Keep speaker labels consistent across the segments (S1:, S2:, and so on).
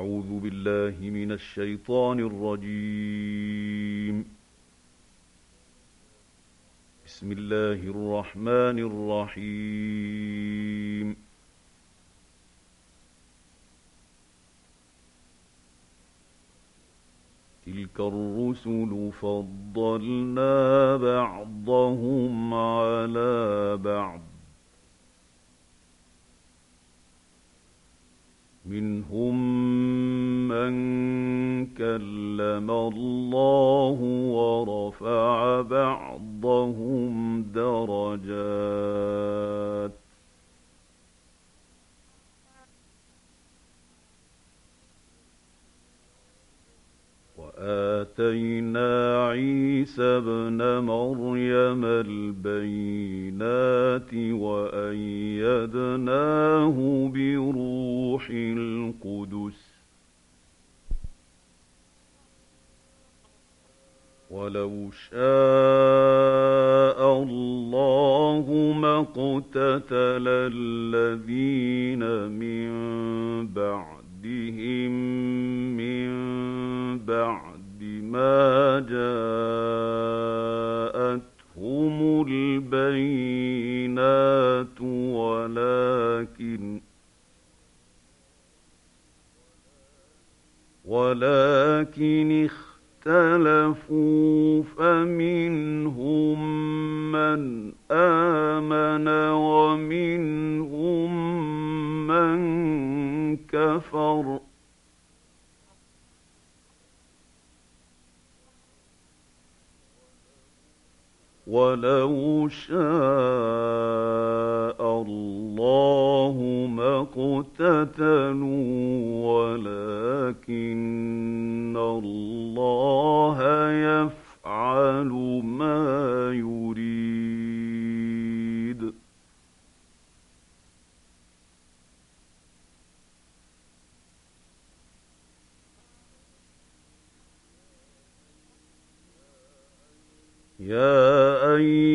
S1: أعوذ بالله من الشيطان الرجيم. بسم الله الرحمن الرحيم. تلك الرسل فضلنا بعضهم على بعض. منهم من كلم الله ورفع بعضهم درجات وآتينا عيسى ابن مريم البينات وأيدناه بروح القدس. ولو شاء الله ما اقتتل الذين من بعدهم من بعد ما جاءتهم البينات ولكن ولكن اختلفوا فمنهم من آمن ومنهم من كفر ولو شاء الله ما اقتتلوا ولكن الله يفعل ما يريد. يا أيها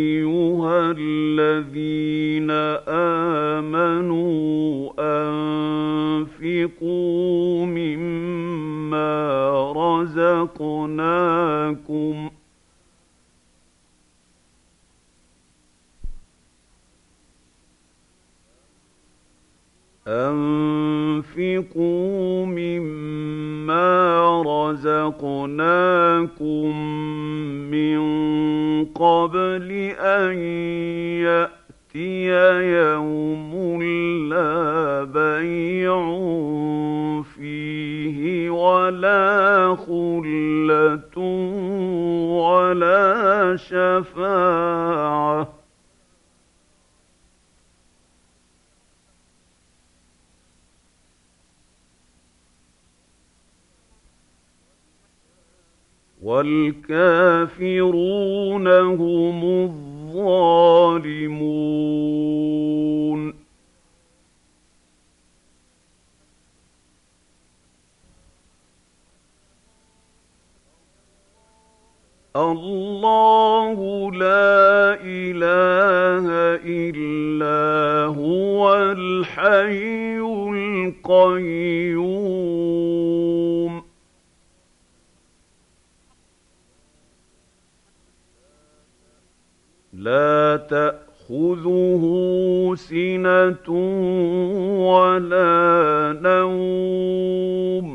S1: الله لا إله إلا هو الحي القيوم. لا تأخذه سنة ولا نوم.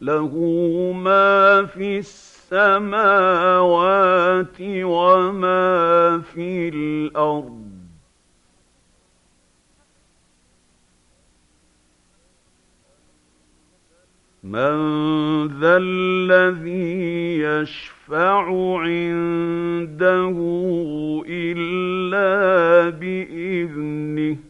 S1: له ما في السماوات وما في الأرض. من ذا الذي يشفع عنده إلا بإذنه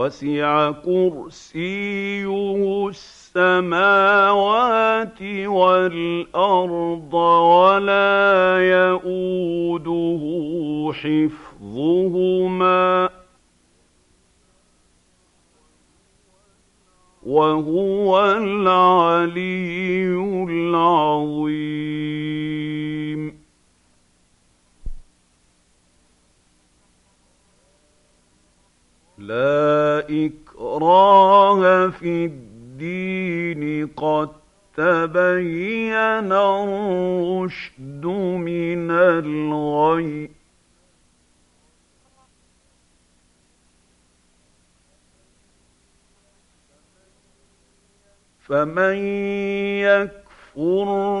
S1: وسع كرسيه السماوات والأرض ولا يئوده حفظهما وهو العلي العظيم. لا إكراه في الدين قد تبين الرشد من الغي. فمن يكفر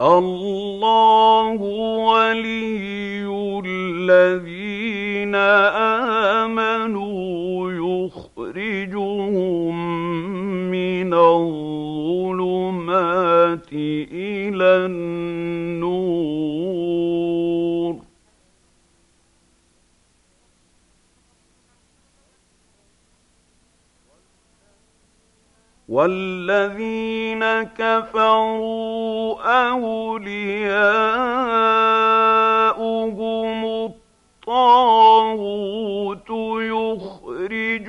S1: الله ولي الذين آمنوا يخرجهم من الظلمات إلى النور والذين كفروا أولياؤهم الطاغوت يخرجونهم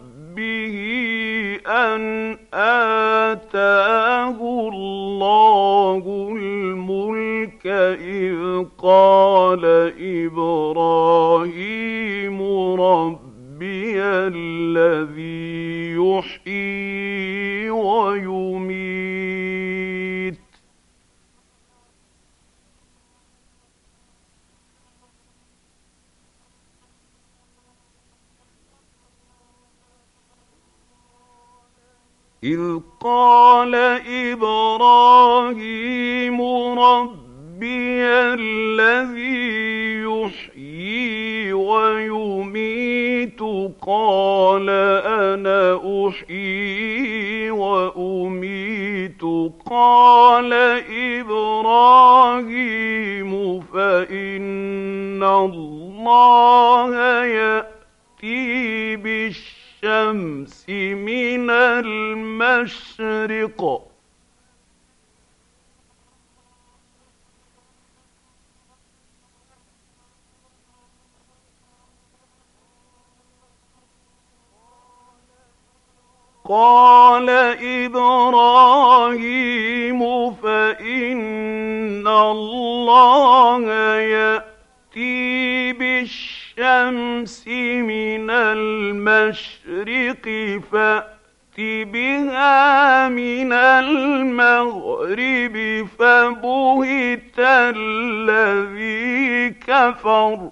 S1: أن آتاه الله الملك إذ قال إبراهيم ربي قال إبراهيم فإن الله يأتي بالشمس الشمس من المشرق فأت بها من المغرب فبهت الذي كفر.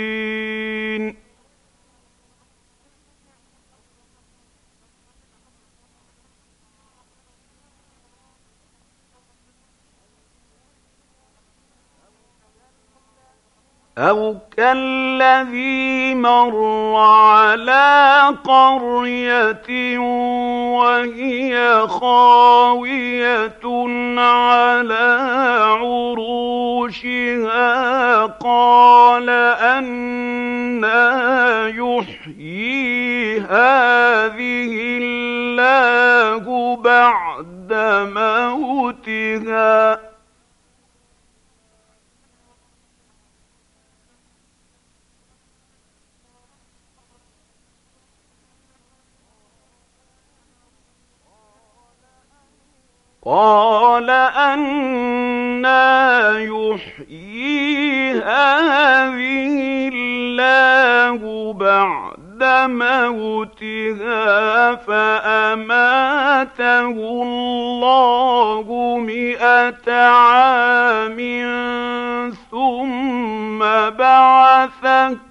S1: أو كالذي مر على قرية وهي خاوية على عروشها قال أنا يحيي هذه الله بعد موتها قال أنا يحيي هذه الله بعد موتها فأماته الله مئة عام ثم بعثه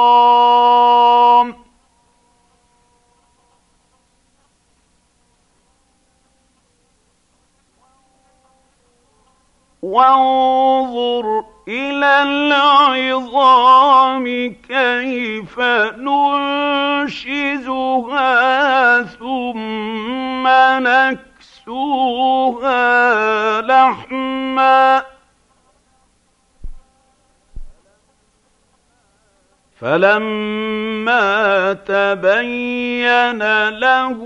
S1: وانظر إلى العظام كيف ننشزها ثم نكسوها لحماً. فلما تبين له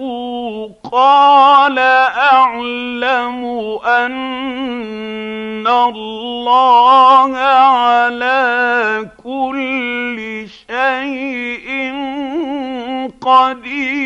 S1: قال أعلم أن الله على كل شيء قدير.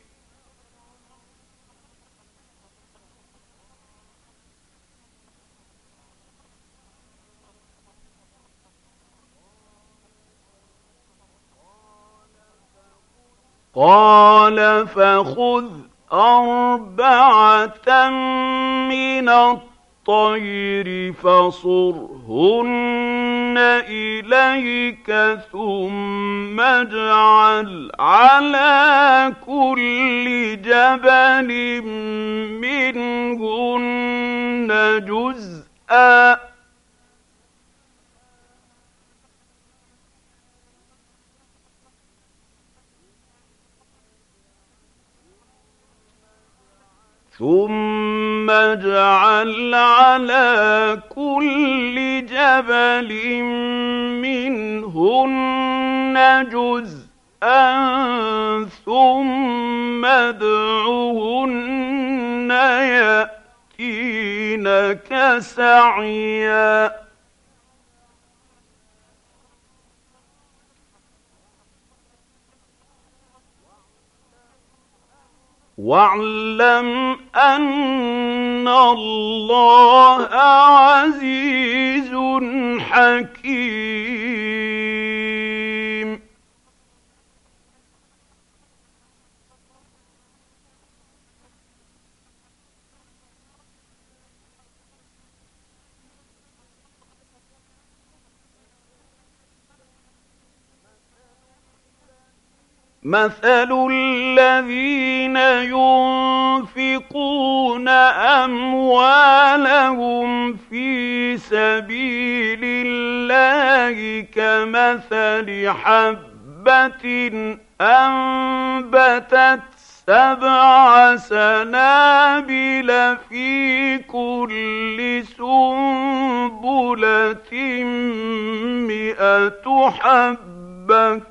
S1: قال فخذ أربعة من الطير فصرهن إليك ثم اجعل على كل جبل منهن جزء ثم اجعل على كل جبل منهن جزءا ثم ادعهن ياتينك سعيا واعلم أن الله عزيز حكيم. مثل الذين ينفقون اموالهم في سبيل الله كمثل حبه انبتت سبع سنابل في كل سنبله مئه حبه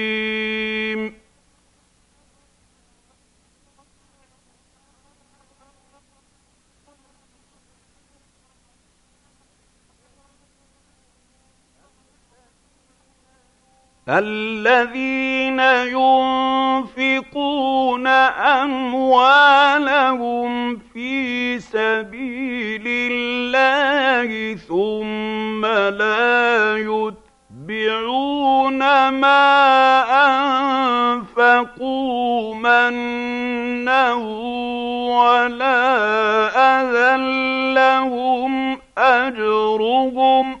S1: الذين ينفقون أموالهم في سبيل الله ثم لا يتبعون ما أنفقوا منا ولا أذى لهم أجرهم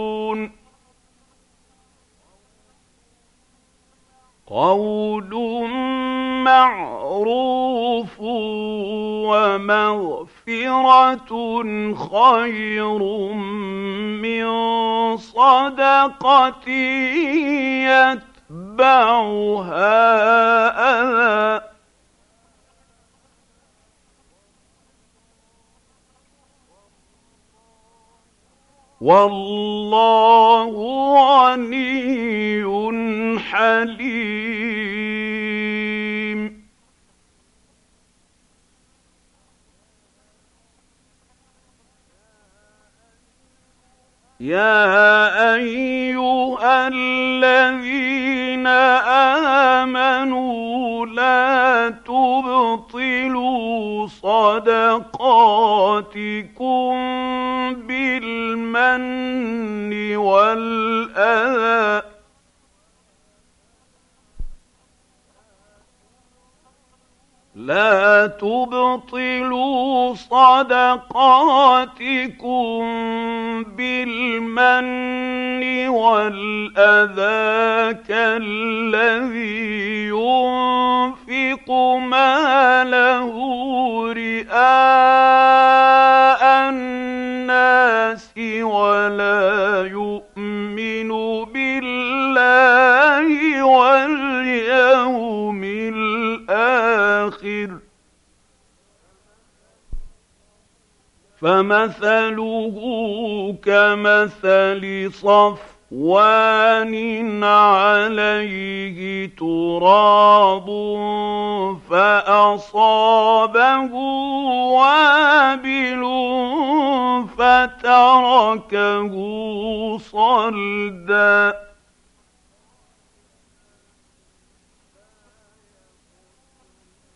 S1: قول معروف ومغفرة خير من صدقة يتبعها أذى. والله غني حليم. يا أيها الذين صدقاتكم بالمن والأذى لا تبطلوا صدقاتكم بالمن والأذى كالذي ينفق ماله رئاء الناس ولا يؤمن فمثله كمثل صفوان عليه تراب فأصابه وابل فتركه صلدا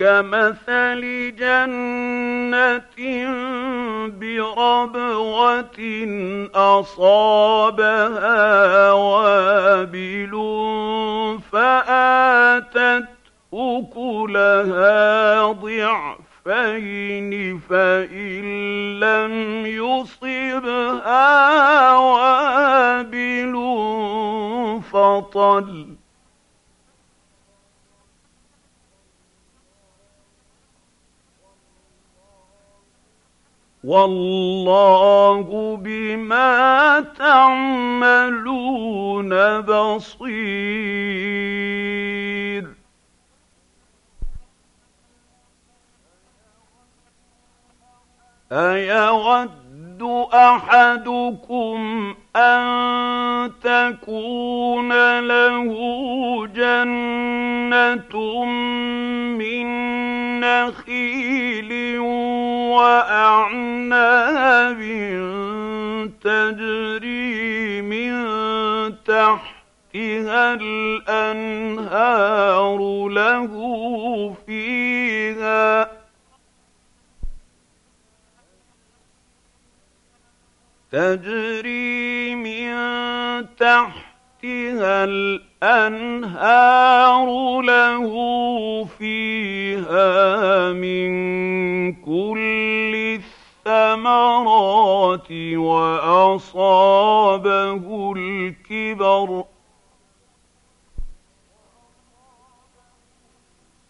S1: كمثل جنة بربوة أصابها وابل فآتت أكلها ضعفين فإن لم يصبها وابل فطل والله بما تعملون بصير. أيود أحدكم أن تكون له جنة وأعناب تجري من تحتها الأنهار له فيها تجري من تحتها الأنهار له فيها من كل الثمرات وأصابه الكبر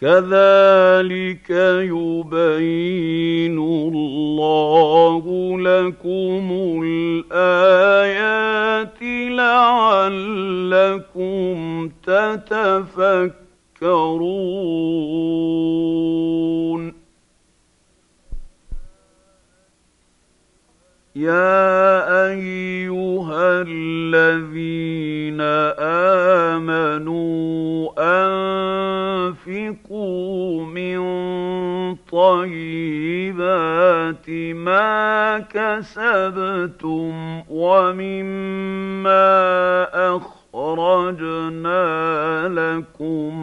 S1: كذلك يبين الله لكم الآيات لعلكم تتفكرون. يا أيها الذين آمنوا انفقوا من طيبات ما كسبتم ومما اخرجنا لكم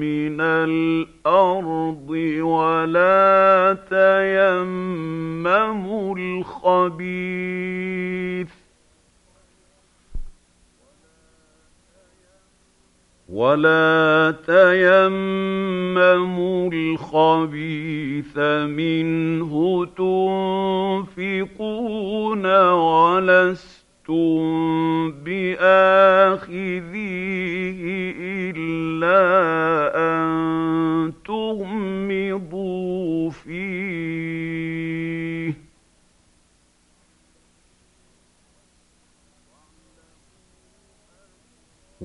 S1: من الأرض ولا تيمموا الخبيث ولا تيمموا الخبيث منه تنفقون ولستم باخذيه الا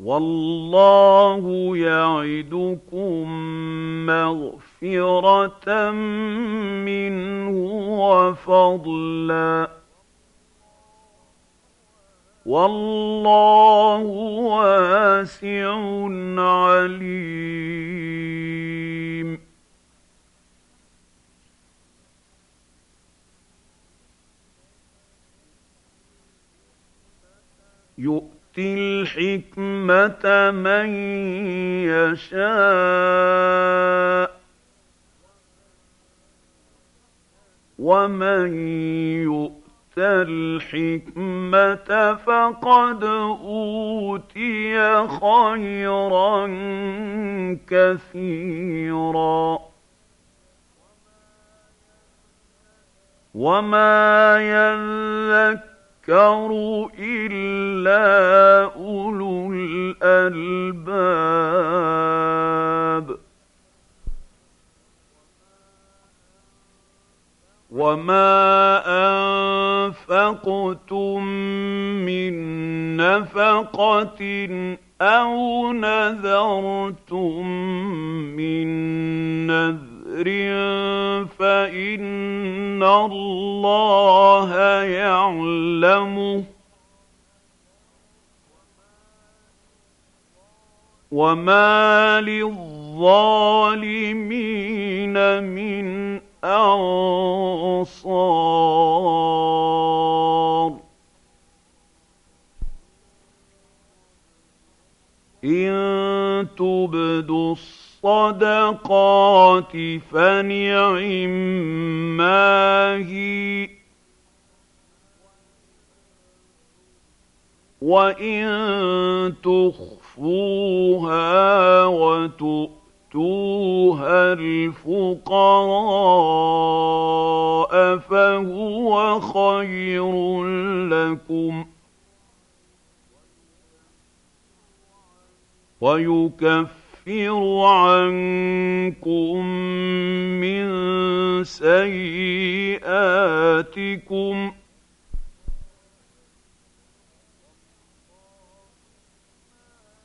S1: والله يعدكم مغفرة منه وفضلا. والله واسع عليم. يؤتي الحكمة من يشاء ومن يؤت الحكمة فقد أوتي خيرا كثيرا. وما يذكر إلا أولو الألباب وما انفقتم من نفقه أو نذرتم من نذر فان الله يعلمه وما للظالمين من أنصار إن تبدوا الصدقات فنعما هي وإن تخفوها وتؤمنوا يؤتوها الفقراء فهو خير لكم. ويكفر عنكم من سيئاتكم ۖ.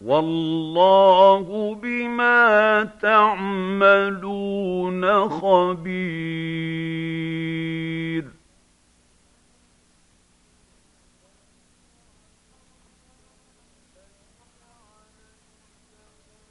S1: والله بما تعملون خبير.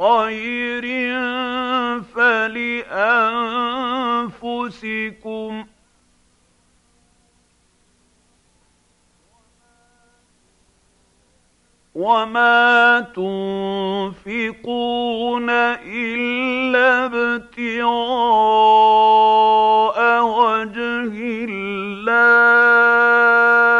S1: خير فلأنفسكم. وما تنفقون إلا ابتغاء وجه الله.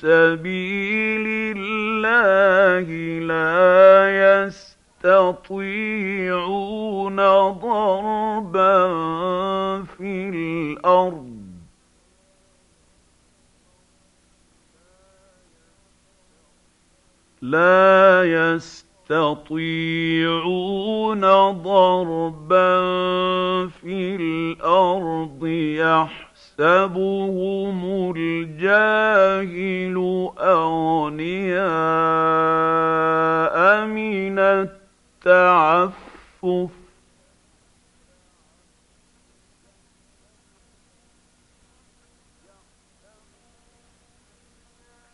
S1: سبيل الله لا يستطيعون ضربا في الأرض. لا يستطيعون ضربا في الأرض يحب يحسبهم الجاهل اغنياء من التعفف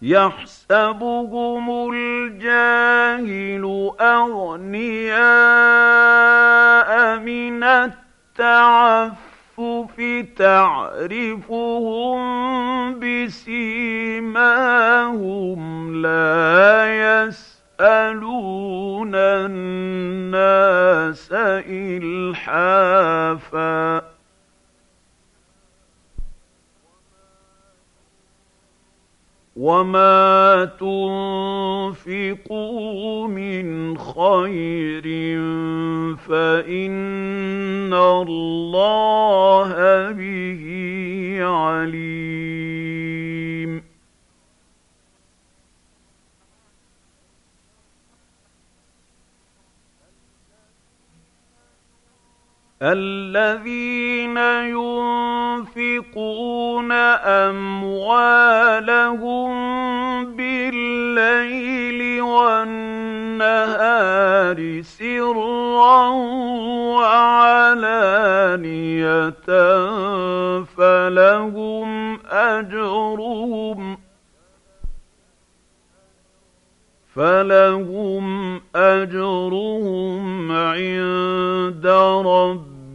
S1: يحسبهم الجاهل اغنياء من التعفف تعرفهم بسيماهم لا يسألون الناس الحافا وما تنفقوا من خير فان الله به عليم الذين ينفقون أموالهم بالليل والنهار سرا وعلانية فلهم أجرهم فلهم أجرهم عند ربهم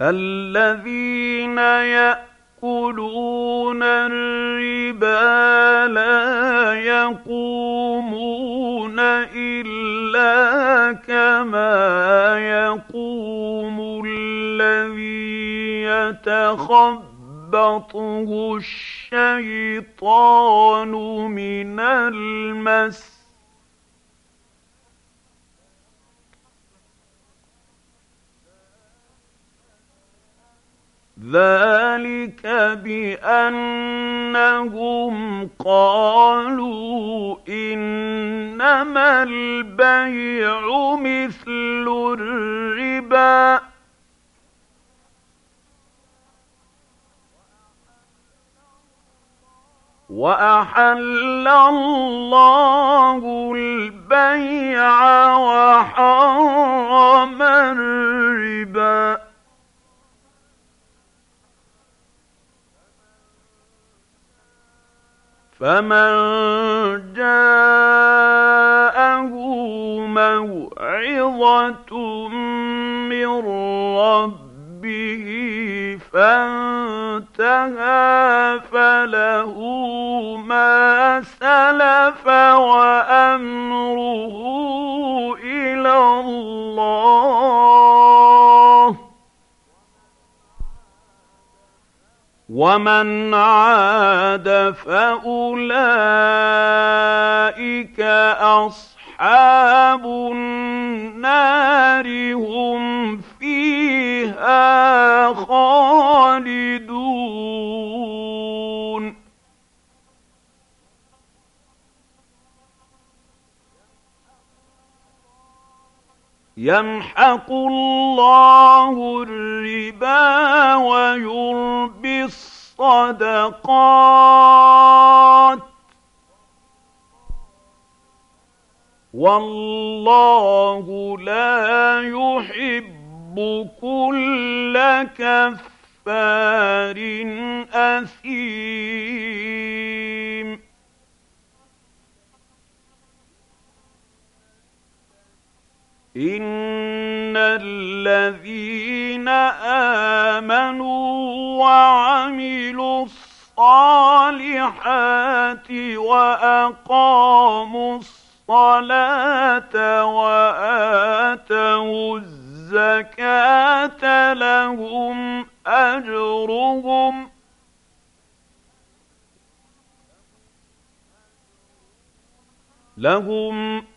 S1: الذين يأكلون الربا لا يقومون إلا كما يقوم الذي يتخبطه الشيطان من المس ذلك بانهم قالوا انما البيع مثل الربا واحل الله البيع وحرم الربا فمن جاءه موعظة من ربه فانتهى فله ما سلف وأمره إلى الله ومن عاد فاولئك اصحاب النار هم فيها خالدون يمحق الله الربا ويربي الصدقات. والله لا يحب كل كفار أثيم. ان الذين امنوا وعملوا الصالحات واقاموا الصلاه الصلاة وآتوا الزكاة لهم أجرهم لهم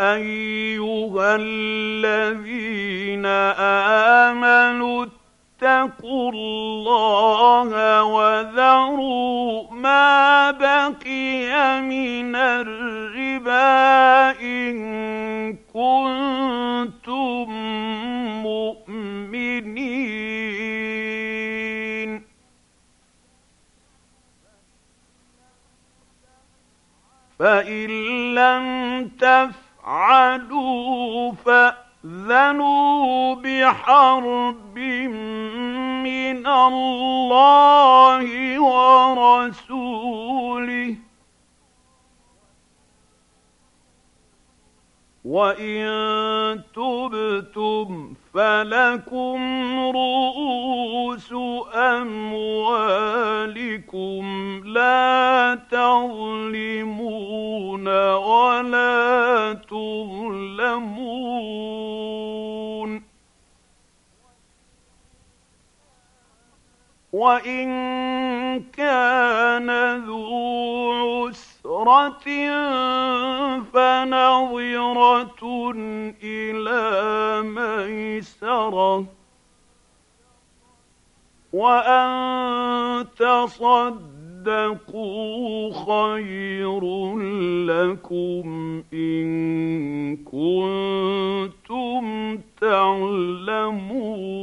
S1: ايها الذين امنوا اتقوا الله وذروا ما بقي من الربا ان كنتم مؤمنين فان لم تفعلوا فاذنوا بحرب من الله ورسوله وان تبتم فلكم رؤوس اموالكم لا تظلمون ولا تظلمون وان كان ذو عسره فنظره إلى ميسره وان تصدقوا خير لكم ان كنتم تعلمون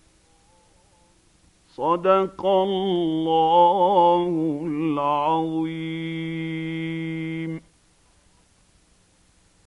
S1: صدق الله العظيم.